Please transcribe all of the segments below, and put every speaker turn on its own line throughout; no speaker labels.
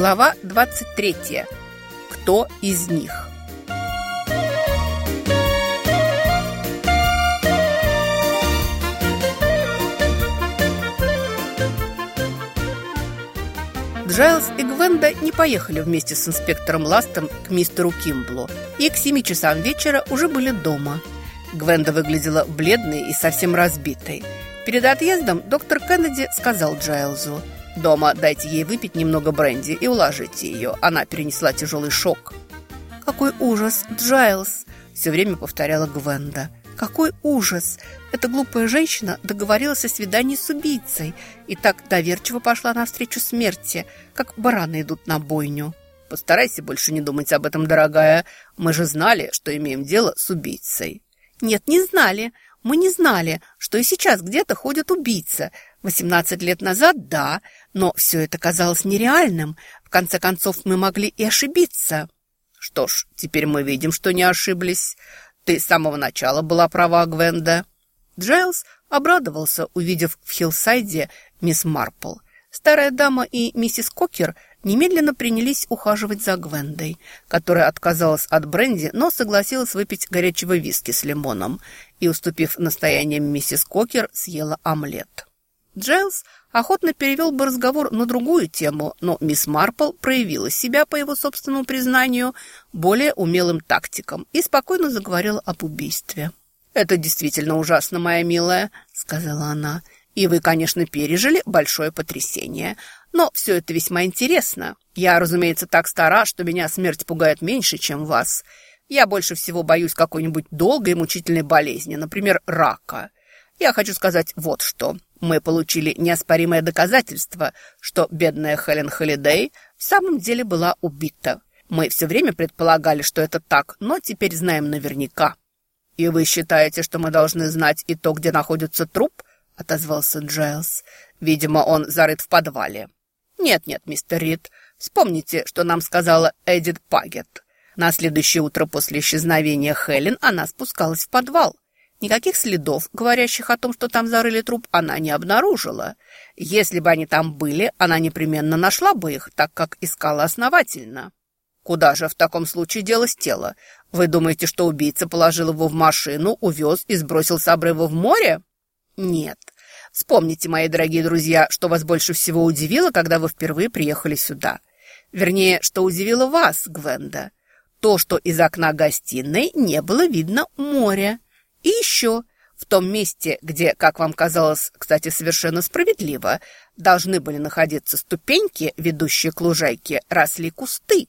Глава 23. Кто из них? Джайлз и Гвенда не поехали вместе с инспектором Ластом к мистеру Кимблу и к семи часам вечера уже были дома. Гвенда выглядела бледной и совсем разбитой. Перед отъездом доктор Кеннеди сказал Джайлзу – Дома дайте ей выпить немного бренди и уложите ее. Она перенесла тяжелый шок. «Какой ужас, Джайлз!» – все время повторяла Гвенда. «Какой ужас! Эта глупая женщина договорилась о свидании с убийцей и так доверчиво пошла навстречу смерти, как бараны идут на бойню». «Постарайся больше не думать об этом, дорогая. Мы же знали, что имеем дело с убийцей». «Нет, не знали. Мы не знали, что и сейчас где-то ходит убийца. 18 лет назад – да, но все это казалось нереальным. В конце концов, мы могли и ошибиться. Что ж, теперь мы видим, что не ошиблись. Ты с самого начала была права, Гвенда. Джайлз обрадовался, увидев в Хиллсайде мисс Марпл. Старая дама и миссис Кокер немедленно принялись ухаживать за Гвендой, которая отказалась от бренди, но согласилась выпить горячего виски с лимоном и, уступив настояниям миссис Кокер, съела омлет. Джайлз охотно перевел бы разговор на другую тему, но мисс Марпл проявила себя, по его собственному признанию, более умелым тактиком и спокойно заговорила об убийстве. «Это действительно ужасно, моя милая», — сказала она. «И вы, конечно, пережили большое потрясение. Но все это весьма интересно. Я, разумеется, так стара, что меня смерть пугает меньше, чем вас. Я больше всего боюсь какой-нибудь долгой и мучительной болезни, например, рака. Я хочу сказать вот что. Мы получили неоспоримое доказательство, что бедная Хелен Холидей в самом деле была убита. Мы все время предполагали, что это так, но теперь знаем наверняка. «И вы считаете, что мы должны знать и то, где находится труп?» — отозвался Джайлз. «Видимо, он зарыт в подвале». «Нет-нет, мистер Рид, вспомните, что нам сказала Эдит Пагет. На следующее утро после исчезновения Хелен она спускалась в подвал. Никаких следов, говорящих о том, что там зарыли труп, она не обнаружила. Если бы они там были, она непременно нашла бы их, так как искала основательно. Куда же в таком случае делось тело? Вы думаете, что убийца положил его в машину, увез и сбросил с обрыва в море? Нет. Вспомните, мои дорогие друзья, что вас больше всего удивило, когда вы впервые приехали сюда. Вернее, что удивило вас, Гвенда. То, что из окна гостиной не было видно моря. И еще, в том месте, где, как вам казалось, кстати, совершенно справедливо, должны были находиться ступеньки, ведущие к лужайке, росли кусты.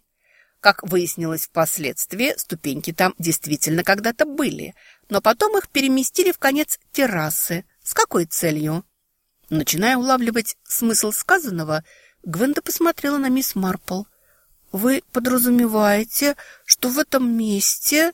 Как выяснилось впоследствии, ступеньки там действительно когда-то были, но потом их переместили в конец террасы. С какой целью? Начиная улавливать смысл сказанного, Гвенда посмотрела на мисс Марпл. «Вы подразумеваете, что в этом месте...»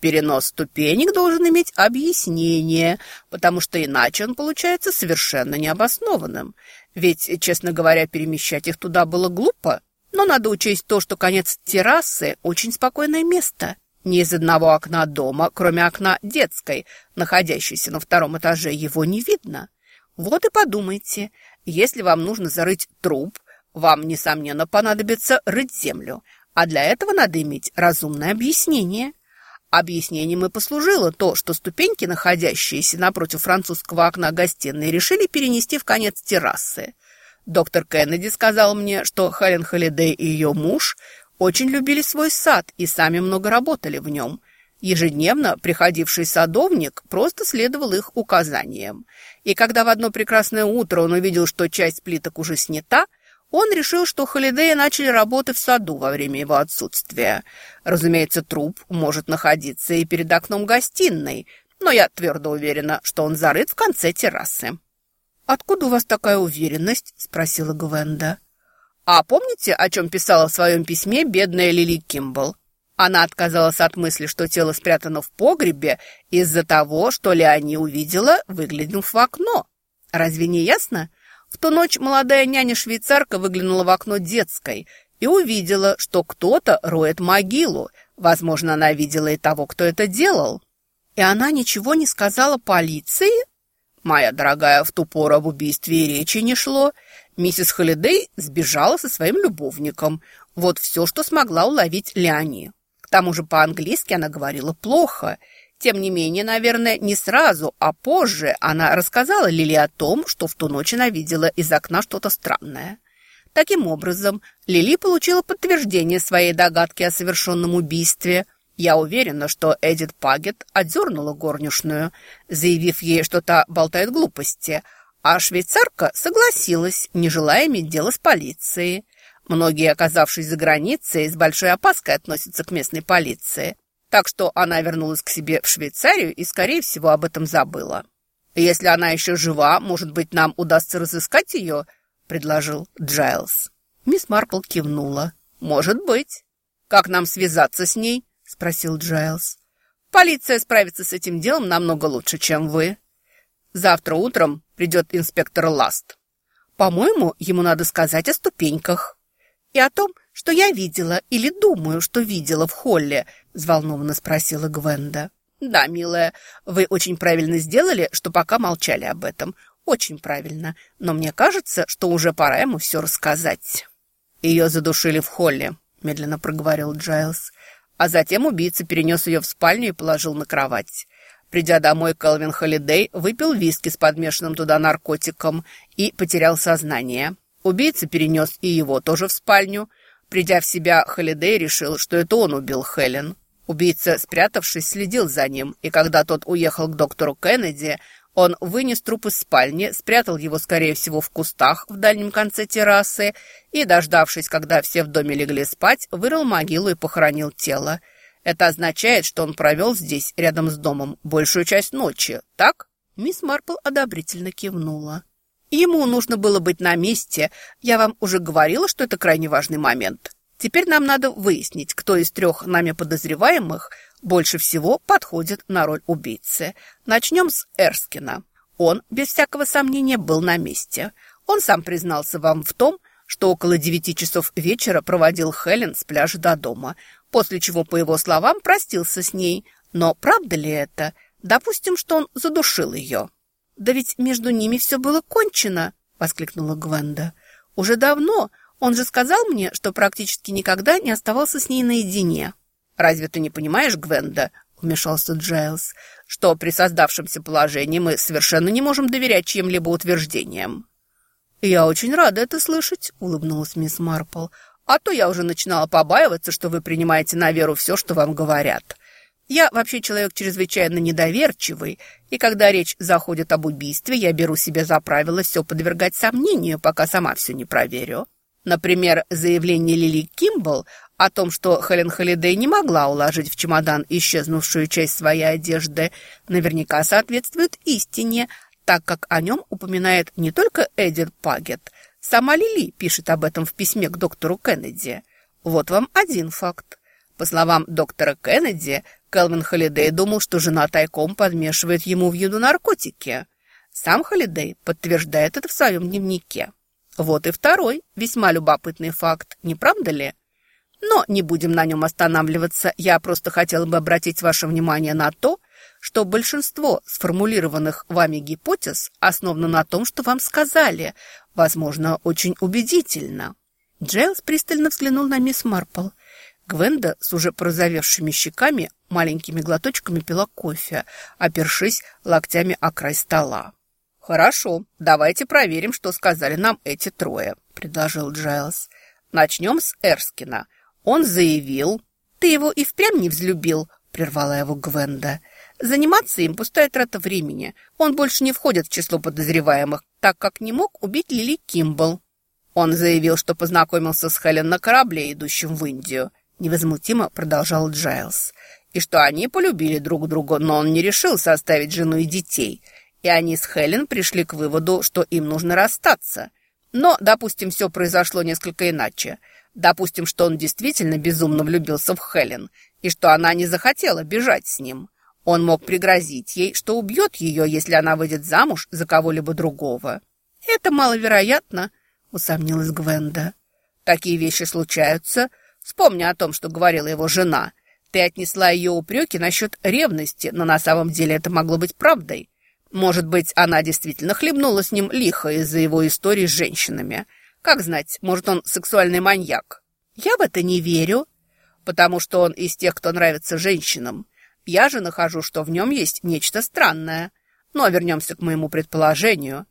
Перенос ступенек должен иметь объяснение, потому что иначе он получается совершенно необоснованным. Ведь, честно говоря, перемещать их туда было глупо. Но надо учесть то, что конец террасы – очень спокойное место. Ни из одного окна дома, кроме окна детской, находящейся на втором этаже, его не видно. Вот и подумайте, если вам нужно зарыть труп, вам, несомненно, понадобится рыть землю, а для этого надо иметь разумное объяснение – Объяснением и послужило то, что ступеньки, находящиеся напротив французского окна гостиной, решили перенести в конец террасы. Доктор Кеннеди сказал мне, что Хелен Холидей и ее муж очень любили свой сад и сами много работали в нем. Ежедневно приходивший садовник просто следовал их указаниям. И когда в одно прекрасное утро он увидел, что часть плиток уже снята, он решил, что Холидеи начали работы в саду во время его отсутствия. Разумеется, труп может находиться и перед окном гостиной, но я твердо уверена, что он зарыт в конце террасы. «Откуда у вас такая уверенность?» – спросила Гвенда. «А помните, о чем писала в своем письме бедная Лили Кимбл? Она отказалась от мысли, что тело спрятано в погребе из-за того, что Леони увидела, выглянув в окно. Разве не ясно?» В ту ночь молодая няня-швейцарка выглянула в окно детской и увидела, что кто-то роет могилу. Возможно, она видела и того, кто это делал. И она ничего не сказала полиции? Моя дорогая, в ту пору об убийстве и речи не шло. Миссис Холидей сбежала со своим любовником. Вот все, что смогла уловить Леони. К тому же по-английски она говорила плохо. Тем не менее, наверное, не сразу, а позже она рассказала Лили о том, что в ту ночь она видела из окна что-то странное. Таким образом, Лили получила подтверждение своей догадки о совершенном убийстве. Я уверена, что Эдит Пагет отдернула горничную, заявив ей, что та болтает глупости, а швейцарка согласилась, не желая иметь дело с полицией. Многие, оказавшись за границей, с большой опаской относятся к местной полиции. Так что она вернулась к себе в Швейцарию и, скорее всего, об этом забыла. «Если она еще жива, может быть, нам удастся разыскать ее?» – предложил Джайлз. Мисс Марпл кивнула. «Может быть». «Как нам связаться с ней?» – спросил Джайлз. «Полиция справится с этим делом намного лучше, чем вы. Завтра утром придет инспектор Ласт. По-моему, ему надо сказать о ступеньках и о том, что я видела или думаю, что видела в холле», – взволнованно спросила Гвенда. «Да, милая, вы очень правильно сделали, что пока молчали об этом. Очень правильно. Но мне кажется, что уже пора ему все рассказать». «Ее задушили в холле», – медленно проговорил Джайлз. А затем убийца перенес ее в спальню и положил на кровать. Придя домой, Келвин Холидей выпил виски с подмешанным туда наркотиком и потерял сознание. Убийца перенес и его тоже в спальню. Придя в себя, Холидей решил, что это он убил Хелен. Убийца, спрятавшись, следил за ним, и когда тот уехал к доктору Кеннеди, он вынес труп из спальни, спрятал его, скорее всего, в кустах в дальнем конце террасы и, дождавшись, когда все в доме легли спать, вырыл могилу и похоронил тело. Это означает, что он провел здесь, рядом с домом, большую часть ночи, так? Мисс Марпл одобрительно кивнула. Ему нужно было быть на месте. Я вам уже говорила, что это крайне важный момент. Теперь нам надо выяснить, кто из трех нами подозреваемых больше всего подходит на роль убийцы. Начнем с Эрскина. Он, без всякого сомнения, был на месте. Он сам признался вам в том, что около девяти часов вечера проводил Хелен с пляжа до дома, после чего, по его словам, простился с ней. Но правда ли это? Допустим, что он задушил ее. «Да ведь между ними все было кончено!» — воскликнула Гвенда. «Уже давно. Он же сказал мне, что практически никогда не оставался с ней наедине». «Разве ты не понимаешь, Гвенда?» — вмешался Джайлз, «что при создавшемся положении мы совершенно не можем доверять чьим-либо утверждениям». «Я очень рада это слышать», — улыбнулась мисс Марпл. «А то я уже начинала побаиваться, что вы принимаете на веру все, что вам говорят. Я вообще человек чрезвычайно недоверчивый, и когда речь заходит об убийстве, я беру себе за правило все подвергать сомнению, пока сама все не проверю. Например, заявление Лили Кимбл о том, что Хелен Холидей не могла уложить в чемодан исчезнувшую часть своей одежды, наверняка соответствует истине, так как о нем упоминает не только Эдит Пагет. Сама Лили пишет об этом в письме к доктору Кеннеди. Вот вам один факт. По словам доктора Кеннеди, Келвин Холидей думал, что жена тайком подмешивает ему в еду наркотики. Сам Холидей подтверждает это в своем дневнике. Вот и второй весьма любопытный факт, не правда ли? Но не будем на нем останавливаться. Я просто хотела бы обратить ваше внимание на то, что большинство сформулированных вами гипотез основано на том, что вам сказали, возможно, очень убедительно. Джейлс пристально взглянул на мисс Марпл. Гвенда с уже порозовевшими щеками маленькими глоточками пила кофе, опершись локтями о край стола. «Хорошо, давайте проверим, что сказали нам эти трое», — предложил Джайлз. «Начнем с Эрскина. Он заявил...» «Ты его и впрямь не взлюбил», — прервала его Гвенда. «Заниматься им пустая трата времени. Он больше не входит в число подозреваемых, так как не мог убить Лили Кимбл». Он заявил, что познакомился с Хелен на корабле, идущем в Индию. Невозмутимо продолжал Джайлз и что они полюбили друг друга, но он не решился оставить жену и детей. И они с Хелен пришли к выводу, что им нужно расстаться. Но, допустим, все произошло несколько иначе. Допустим, что он действительно безумно влюбился в Хелен, и что она не захотела бежать с ним. Он мог пригрозить ей, что убьет ее, если она выйдет замуж за кого-либо другого. «Это маловероятно», — усомнилась Гвенда. «Такие вещи случаются. Вспомни о том, что говорила его жена — ты отнесла ее упреки насчет ревности, но на самом деле это могло быть правдой. Может быть, она действительно хлебнула с ним лихо из-за его истории с женщинами. Как знать, может, он сексуальный маньяк. Я в это не верю, потому что он из тех, кто нравится женщинам. Я же нахожу, что в нем есть нечто странное. А вернемся к моему предположению.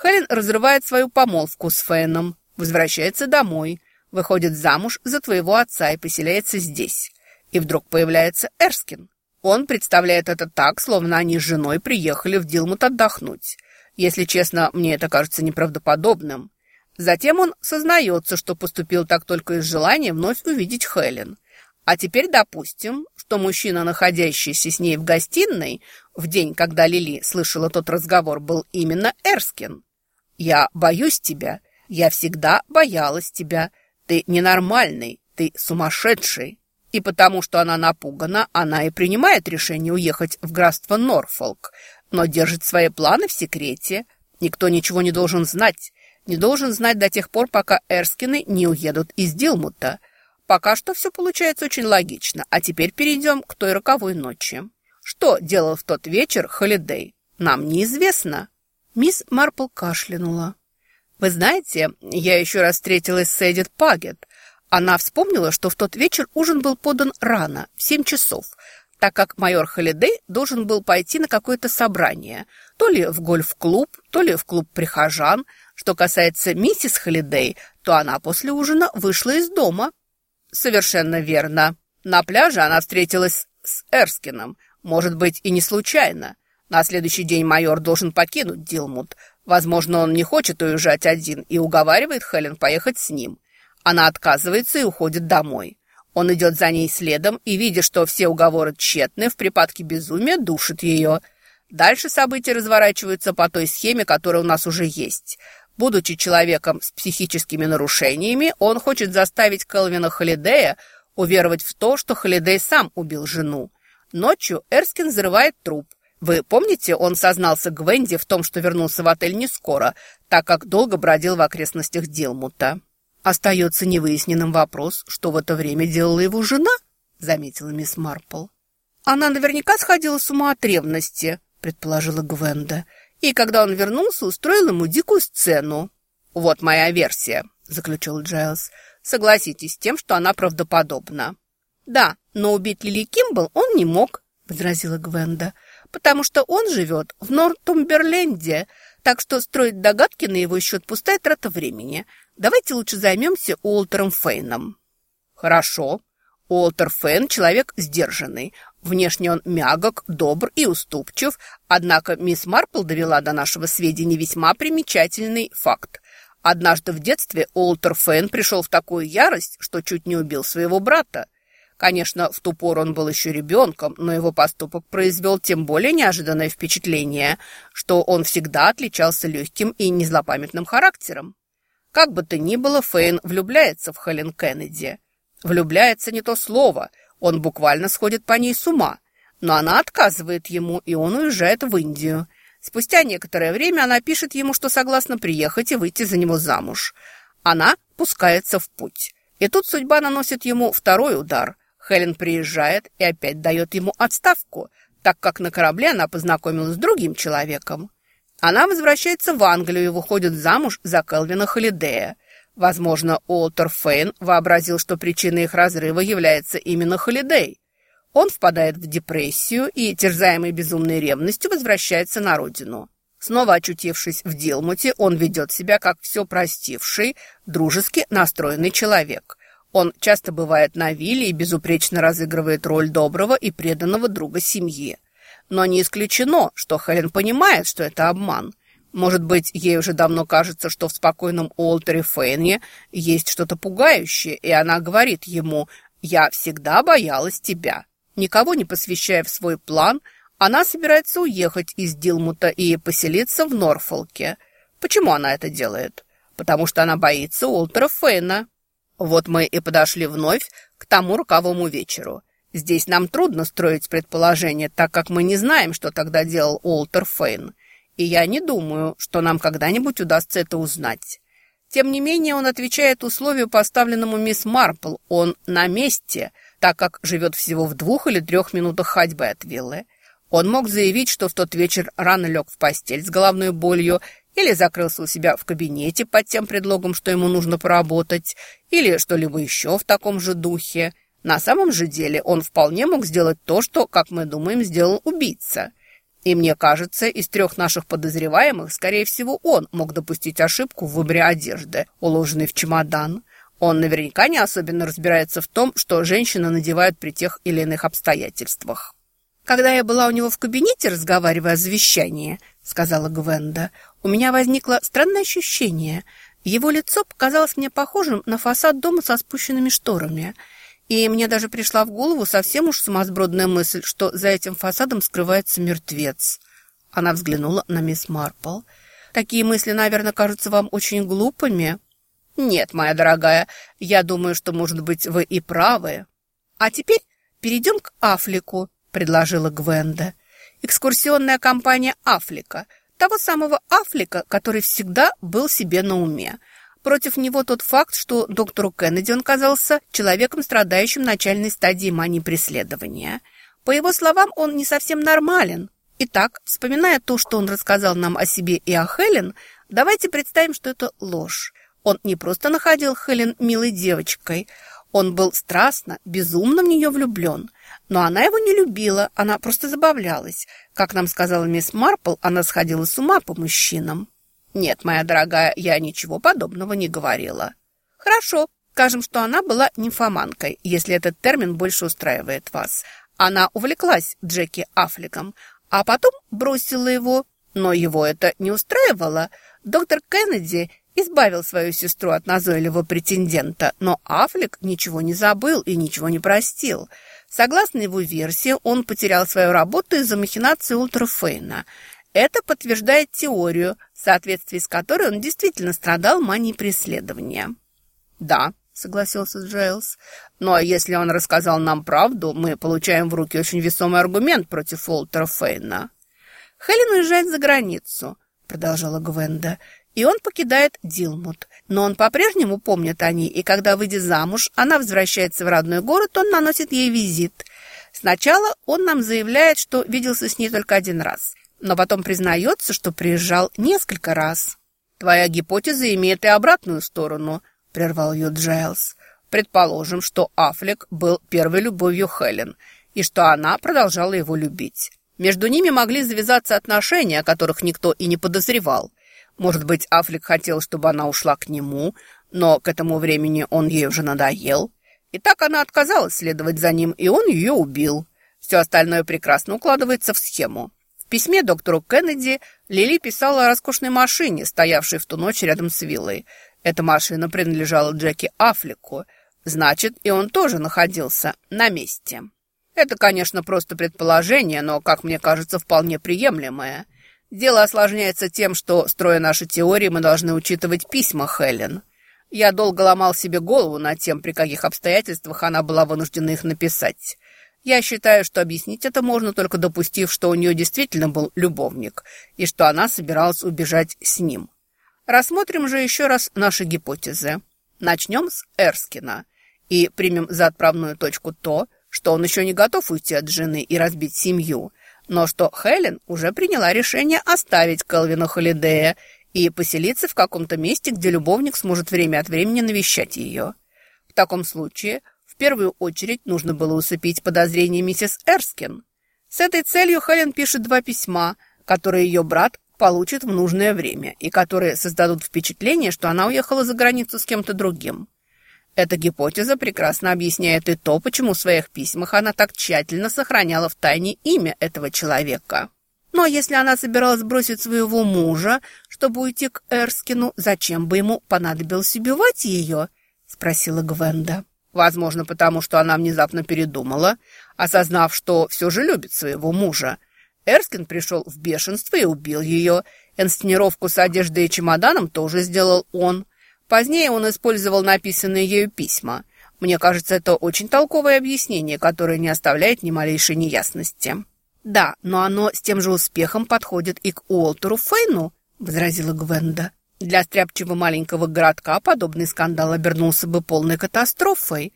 Хелен разрывает свою помолвку с Фэном, возвращается домой, выходит замуж за твоего отца и поселяется здесь. И вдруг появляется Эрскин. Он представляет это так, словно они с женой приехали в Дилмут отдохнуть. Если честно, мне это кажется неправдоподобным. Затем он сознается, что поступил так только из желания вновь увидеть Хелен. А теперь допустим, что мужчина, находящийся с ней в гостиной, в день, когда Лили слышала тот разговор, был именно Эрскин. «Я боюсь тебя. Я всегда боялась тебя. Ты ненормальный, ты сумасшедший». И потому что она напугана, она и принимает решение уехать в графство Норфолк, но держит свои планы в секрете. Никто ничего не должен знать. Не должен знать до тех пор, пока Эрскины не уедут из Дилмута. Пока что все получается очень логично, а теперь перейдем к той роковой ночи. Что делал в тот вечер Холидей? Нам неизвестно. Мисс Марпл кашлянула. Вы знаете, я еще раз встретилась с Эдит Пагет. Она вспомнила, что в тот вечер ужин был подан рано, в семь часов, так как майор Холидей должен был пойти на какое-то собрание, то ли в гольф-клуб, то ли в клуб прихожан. Что касается миссис Холидей, то она после ужина вышла из дома. Совершенно верно. На пляже она встретилась с Эрскином, может быть, и не случайно. На следующий день майор должен покинуть Дилмут. Возможно, он не хочет уезжать один и уговаривает Хелен поехать с ним. Она отказывается и уходит домой. Он идет за ней следом и, видя, что все уговоры тщетны, в припадке безумия душит ее. Дальше события разворачиваются по той схеме, которая у нас уже есть. Будучи человеком с психическими нарушениями, он хочет заставить Келвина Холидея уверовать в то, что Холидей сам убил жену. Ночью Эрскин взрывает труп. Вы помните, он сознался Гвенди в том, что вернулся в отель не скоро, так как долго бродил в окрестностях Дилмута. Остается невыясненным вопрос, что в это время делала его жена, заметила мисс Марпл. Она наверняка сходила с ума от ревности, предположила Гвенда и, когда он вернулся, устроил ему дикую сцену. «Вот моя версия», — заключил Джайлз. «Согласитесь с тем, что она правдоподобна». «Да, но убить Лили Кимбл он не мог», — возразила Гвенда, «потому что он живет в Нортумберленде, так что строить догадки на его счет пустая трата времени. Давайте лучше займемся Уолтером Фейном». «Хорошо», Уолтер Фен – человек сдержанный. Внешне он мягок, добр и уступчив, однако мисс Марпл довела до нашего сведения весьма примечательный факт. Однажды в детстве Уолтер Фен пришел в такую ярость, что чуть не убил своего брата. Конечно, в ту пору он был еще ребенком, но его поступок произвел тем более неожиданное впечатление, что он всегда отличался легким и незлопамятным характером. Как бы то ни было, Фейн влюбляется в Хелен Кеннеди. Влюбляется не то слово, он буквально сходит по ней с ума. Но она отказывает ему, и он уезжает в Индию. Спустя некоторое время она пишет ему, что согласна приехать и выйти за него замуж. Она пускается в путь. И тут судьба наносит ему второй удар. Хелен приезжает и опять дает ему отставку, так как на корабле она познакомилась с другим человеком. Она возвращается в Англию и выходит замуж за Келвина Холидея. Возможно, Уолтер Фейн вообразил, что причиной их разрыва является именно Холидей. Он впадает в депрессию и, терзаемый безумной ревностью, возвращается на родину. Снова очутившись в Дилмуте, он ведет себя как все простивший, дружески настроенный человек. Он часто бывает на вилле и безупречно разыгрывает роль доброго и преданного друга семьи. Но не исключено, что Хелен понимает, что это обман – может быть, ей уже давно кажется, что в спокойном Уолтере Фейне есть что-то пугающее, и она говорит ему «Я всегда боялась тебя». Никого не посвящая в свой план, она собирается уехать из Дилмута и поселиться в Норфолке. Почему она это делает? Потому что она боится Уолтера Фейна. Вот мы и подошли вновь к тому роковому вечеру. Здесь нам трудно строить предположения, так как мы не знаем, что тогда делал Уолтер Фейн. И я не думаю, что нам когда-нибудь удастся это узнать. Тем не менее, он отвечает условию, поставленному мисс Марпл. Он на месте, так как живет всего в двух или трех минутах ходьбы от виллы. Он мог заявить, что в тот вечер рано лег в постель с головной болью или закрылся у себя в кабинете под тем предлогом, что ему нужно поработать, или что-либо еще в таком же духе. На самом же деле он вполне мог сделать то, что, как мы думаем, сделал убийца. И мне кажется, из трех наших подозреваемых, скорее всего, он мог допустить ошибку в выборе одежды, уложенной в чемодан. Он наверняка не особенно разбирается в том, что женщины надевают при тех или иных обстоятельствах. «Когда я была у него в кабинете, разговаривая о завещании», — сказала Гвенда, у меня возникло странное ощущение. Его лицо показалось мне похожим на фасад дома со спущенными шторами. И мне даже пришла в голову совсем уж сумасбродная мысль, что за этим фасадом скрывается мертвец. Она взглянула на мисс Марпл. «Такие мысли, наверное, кажутся вам очень глупыми?» «Нет, моя дорогая, я думаю, что, может быть, вы и правы». «А теперь перейдем к Афлику», — предложила Гвенда. «Экскурсионная компания «Афлика» — того самого Афлика, который всегда был себе на уме. Против него тот факт, что доктору Кеннеди он казался человеком, страдающим начальной стадии мании преследования. По его словам, он не совсем нормален. Итак, вспоминая то, что он рассказал нам о себе и о Хелен, давайте представим, что это ложь. Он не просто находил Хелен милой девочкой, он был страстно, безумно в нее влюблен. Но она его не любила, она просто забавлялась. Как нам сказала мисс Марпл, она сходила с ума по мужчинам. Нет, моя дорогая, я ничего подобного не говорила. Хорошо, скажем, что она была нимфоманкой, если этот термин больше устраивает вас. Она увлеклась Джеки Аффлеком, а потом бросила его. Но его это не устраивало. Доктор Кеннеди избавил свою сестру от назойливого претендента, но Аффлек ничего не забыл и ничего не простил – Согласно его версии, он потерял свою работу из-за махинации Ультрафейна. Это подтверждает теорию, в соответствии с которой он действительно страдал манией преследования. «Да», — согласился Джейлс. «Но если он рассказал нам правду, мы получаем в руки очень весомый аргумент против Уолтера Фейна». «Хелен уезжает за границу», — продолжала Гвенда и он покидает Дилмут. Но он по-прежнему помнит о ней, и когда, выйдя замуж, она возвращается в родной город, он наносит ей визит. Сначала он нам заявляет, что виделся с ней только один раз, но потом признается, что приезжал несколько раз. «Твоя гипотеза имеет и обратную сторону», — прервал ее Джайлз. «Предположим, что Аффлек был первой любовью Хелен, и что она продолжала его любить. Между ними могли завязаться отношения, о которых никто и не подозревал». Может быть, Аффлек хотел, чтобы она ушла к нему, но к этому времени он ей уже надоел. И так она отказалась следовать за ним, и он ее убил. Все остальное прекрасно укладывается в схему. В письме доктору Кеннеди Лили писала о роскошной машине, стоявшей в ту ночь рядом с виллой. Эта машина принадлежала Джеки Аффлеку. Значит, и он тоже находился на месте. Это, конечно, просто предположение, но, как мне кажется, вполне приемлемое. Дело осложняется тем, что, строя наши теории, мы должны учитывать письма Хелен. Я долго ломал себе голову над тем, при каких обстоятельствах она была вынуждена их написать. Я считаю, что объяснить это можно, только допустив, что у нее действительно был любовник, и что она собиралась убежать с ним. Рассмотрим же еще раз наши гипотезы. Начнем с Эрскина и примем за отправную точку то, что он еще не готов уйти от жены и разбить семью – но что Хелен уже приняла решение оставить Келвина Холидея и поселиться в каком-то месте, где любовник сможет время от времени навещать ее. В таком случае, в первую очередь, нужно было усыпить подозрения миссис Эрскин. С этой целью Хелен пишет два письма, которые ее брат получит в нужное время и которые создадут впечатление, что она уехала за границу с кем-то другим. Эта гипотеза прекрасно объясняет и то, почему в своих письмах она так тщательно сохраняла в тайне имя этого человека. Но если она собиралась бросить своего мужа, чтобы уйти к Эрскину, зачем бы ему понадобилось убивать ее? Спросила Гвенда. Возможно, потому что она внезапно передумала, осознав, что все же любит своего мужа. Эрскин пришел в бешенство и убил ее. Инсценировку с одеждой и чемоданом тоже сделал он. Позднее он использовал написанные ею письма. Мне кажется, это очень толковое объяснение, которое не оставляет ни малейшей неясности. «Да, но оно с тем же успехом подходит и к Уолтеру Фейну», — возразила Гвенда. Для стряпчивого маленького городка подобный скандал обернулся бы полной катастрофой.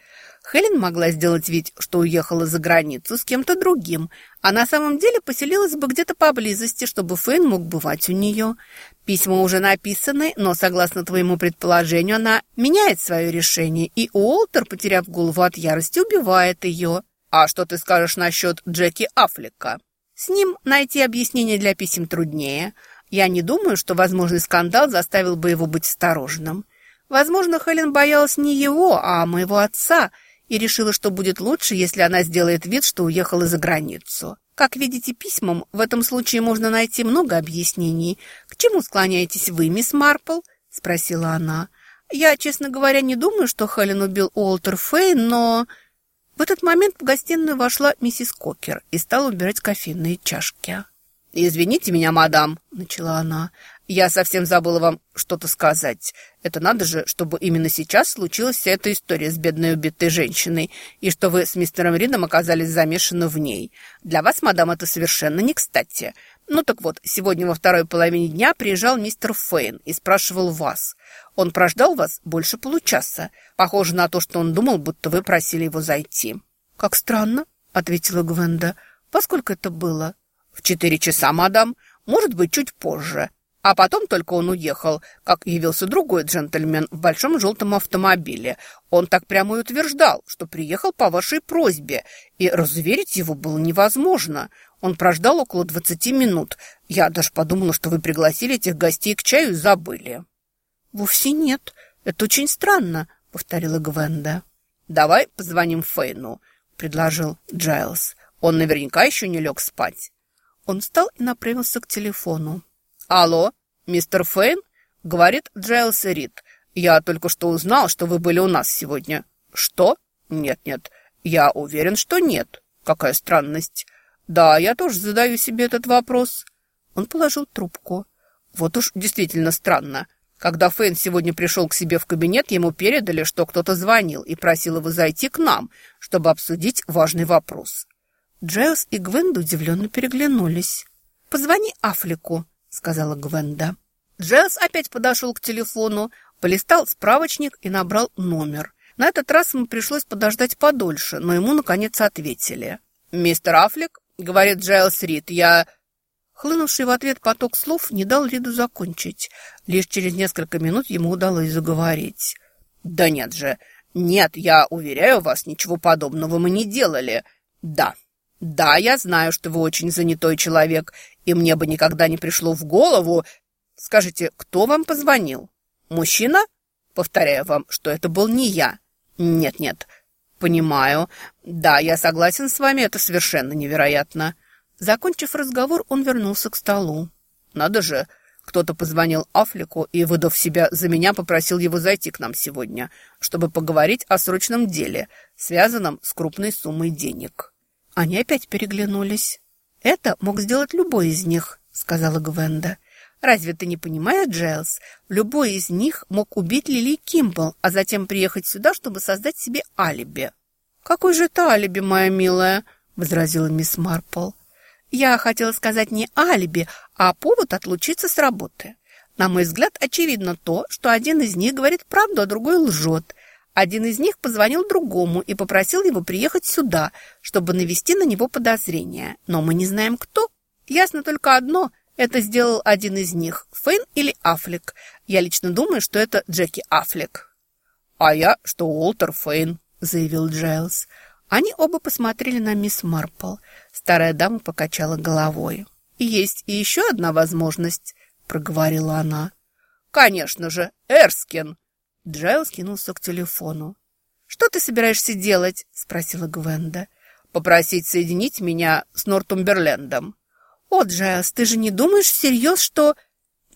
Хелен могла сделать вид, что уехала за границу с кем-то другим, а на самом деле поселилась бы где-то поблизости, чтобы Фейн мог бывать у нее. Письма уже написаны, но, согласно твоему предположению, она меняет свое решение, и Уолтер, потеряв голову от ярости, убивает ее. А что ты скажешь насчет Джеки Аффлека? С ним найти объяснение для писем труднее. Я не думаю, что возможный скандал заставил бы его быть осторожным. Возможно, Хелен боялась не его, а моего отца – и решила, что будет лучше, если она сделает вид, что уехала за границу. Как видите письмам, в этом случае можно найти много объяснений. К чему склоняетесь вы, мисс Марпл? спросила она. Я, честно говоря, не думаю, что Хелен убил Уолтер Фейн, но... В этот момент в гостиную вошла миссис Кокер и стала убирать кофейные чашки. «Извините меня, мадам», — начала она. Я совсем забыла вам что-то сказать. Это надо же, чтобы именно сейчас случилась вся эта история с бедной убитой женщиной, и что вы с мистером Ридом оказались замешаны в ней. Для вас, мадам, это совершенно не кстати. Ну так вот, сегодня во второй половине дня приезжал мистер Фейн и спрашивал вас. Он прождал вас больше получаса. Похоже на то, что он думал, будто вы просили его зайти. «Как странно», — ответила Гвенда. «Поскольку это было?» «В четыре часа, мадам. Может быть, чуть позже. А потом только он уехал, как явился другой джентльмен в большом желтом автомобиле. Он так прямо и утверждал, что приехал по вашей просьбе, и разуверить его было невозможно. Он прождал около двадцати минут. Я даже подумала, что вы пригласили этих гостей к чаю и забыли». «Вовсе нет. Это очень странно», — повторила Гвенда. «Давай позвоним Фейну», — предложил Джайлз. «Он наверняка еще не лег спать». Он встал и направился к телефону. «Алло, мистер Фейн?» — говорит Джайлс Рид. «Я только что узнал, что вы были у нас сегодня». «Что? Нет-нет, я уверен, что нет. Какая странность. Да, я тоже задаю себе этот вопрос». Он положил трубку. «Вот уж действительно странно. Когда Фейн сегодня пришел к себе в кабинет, ему передали, что кто-то звонил и просил его зайти к нам, чтобы обсудить важный вопрос». Джайлс и Гвенда удивленно переглянулись. «Позвони Аффлику», — сказала Гвенда. Джайлз опять подошел к телефону, полистал справочник и набрал номер. На этот раз ему пришлось подождать подольше, но ему, наконец, ответили. «Мистер Аффлик?» — говорит Джайлз Рид. «Я...» Хлынувший в ответ поток слов не дал Риду закончить. Лишь через несколько минут ему удалось заговорить. «Да нет же! Нет, я уверяю вас, ничего подобного мы не делали. Да, да, я знаю, что вы очень занятой человек, и мне бы никогда не пришло в голову... Скажите, кто вам позвонил? Мужчина? Повторяю вам, что это был не я. Нет-нет, понимаю. Да, я согласен с вами, это совершенно невероятно. Закончив разговор, он вернулся к столу. Надо же, кто-то позвонил Афлику и, выдав себя за меня, попросил его зайти к нам сегодня, чтобы поговорить о срочном деле, связанном с крупной суммой денег. Они опять переглянулись. «Это мог сделать любой из них», — сказала Гвенда. «Разве ты не понимаешь, Джейлс? Любой из них мог убить Лили Кимбл, а затем приехать сюда, чтобы создать себе алиби». «Какой же это алиби, моя милая?» — возразила мисс Марпл. «Я хотела сказать не алиби, а повод отлучиться с работы. На мой взгляд, очевидно то, что один из них говорит правду, а другой лжет. Один из них позвонил другому и попросил его приехать сюда, чтобы навести на него подозрения. Но мы не знаем, кто. Ясно только одно – это сделал один из них – Фейн или Аффлек. Я лично думаю, что это Джеки Аффлек. «А я, что Уолтер Фейн», – заявил Джайлз. Они оба посмотрели на мисс Марпл. Старая дама покачала головой. «Есть и еще одна возможность», – проговорила она. «Конечно же, Эрскин», Джайлз кинулся к телефону. «Что ты собираешься делать?» — спросила Гвенда. «Попросить соединить меня с Нортумберлендом». «О, Джайлс, ты же не думаешь всерьез, что...»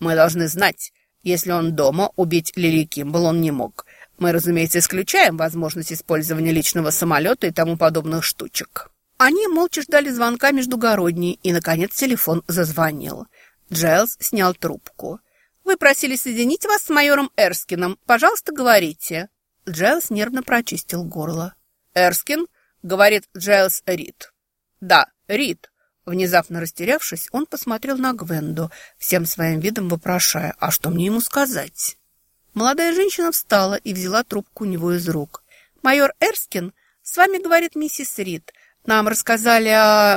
«Мы должны знать. Если он дома, убить Лили Кимбл он не мог. Мы, разумеется, исключаем возможность использования личного самолета и тому подобных штучек». Они молча ждали звонка междугородней, и, наконец, телефон зазвонил. Джайлс снял трубку. Вы просили соединить вас с майором Эрскином. Пожалуйста, говорите». Джайлс нервно прочистил горло. «Эрскин?» — говорит Джайлс Рид. «Да, Рид. Внезапно растерявшись, он посмотрел на Гвенду, всем своим видом вопрошая, а что мне ему сказать? Молодая женщина встала и взяла трубку у него из рук. «Майор Эрскин, с вами говорит миссис Рид. Нам рассказали о...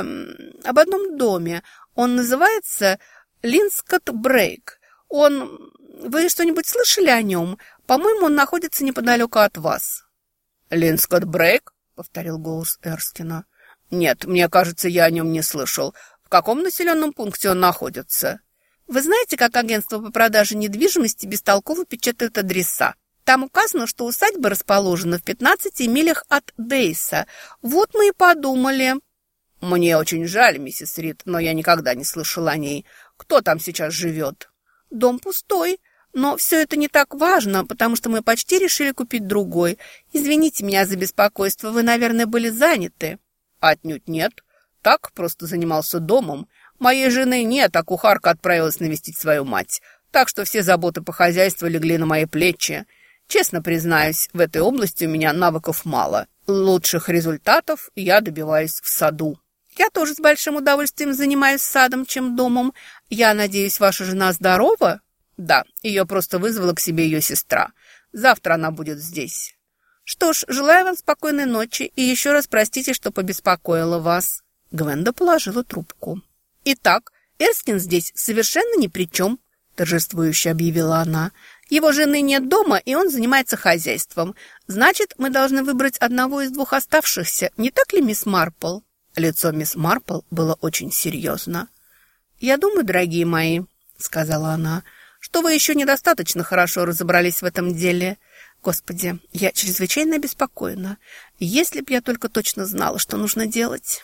об одном доме. Он называется Линскот Брейк. Он... Вы что-нибудь слышали о нем? По-моему, он находится неподалеку от вас».
«Линскот Брейк?» — повторил голос Эрскина. «Нет, мне кажется, я о нем не слышал. В каком населенном пункте он находится?»
«Вы знаете, как агентство по продаже недвижимости бестолково печатает адреса? Там указано, что усадьба расположена в 15 милях от Дейса. Вот мы и подумали».
«Мне очень жаль, миссис Рид, но я никогда не слышал о ней. Кто там сейчас живет?»
«Дом пустой». Но все это не так важно, потому что мы почти решили купить другой. Извините меня за беспокойство, вы, наверное, были заняты.
Отнюдь нет. Так просто занимался домом. Моей жены нет, а кухарка отправилась навестить свою мать. Так что все заботы по хозяйству легли на мои плечи. Честно признаюсь, в этой области у меня навыков мало. Лучших результатов я добиваюсь в саду.
Я тоже с большим удовольствием занимаюсь садом, чем домом. Я надеюсь, ваша жена здорова?
Да, ее просто вызвала к себе ее сестра. Завтра она будет здесь.
«Что ж, желаю вам спокойной ночи и еще раз простите, что побеспокоила вас». Гвенда положила трубку. «Итак, Эрскин здесь совершенно ни при чем», – торжествующе объявила она. «Его жены нет дома, и он занимается хозяйством. Значит, мы должны выбрать одного из двух оставшихся, не так ли, мисс Марпл?» Лицо мисс Марпл было очень серьезно. «Я думаю, дорогие мои», – сказала она, – «что вы еще недостаточно хорошо разобрались в этом деле». Господи, я чрезвычайно обеспокоена. Если б я только точно знала, что нужно делать.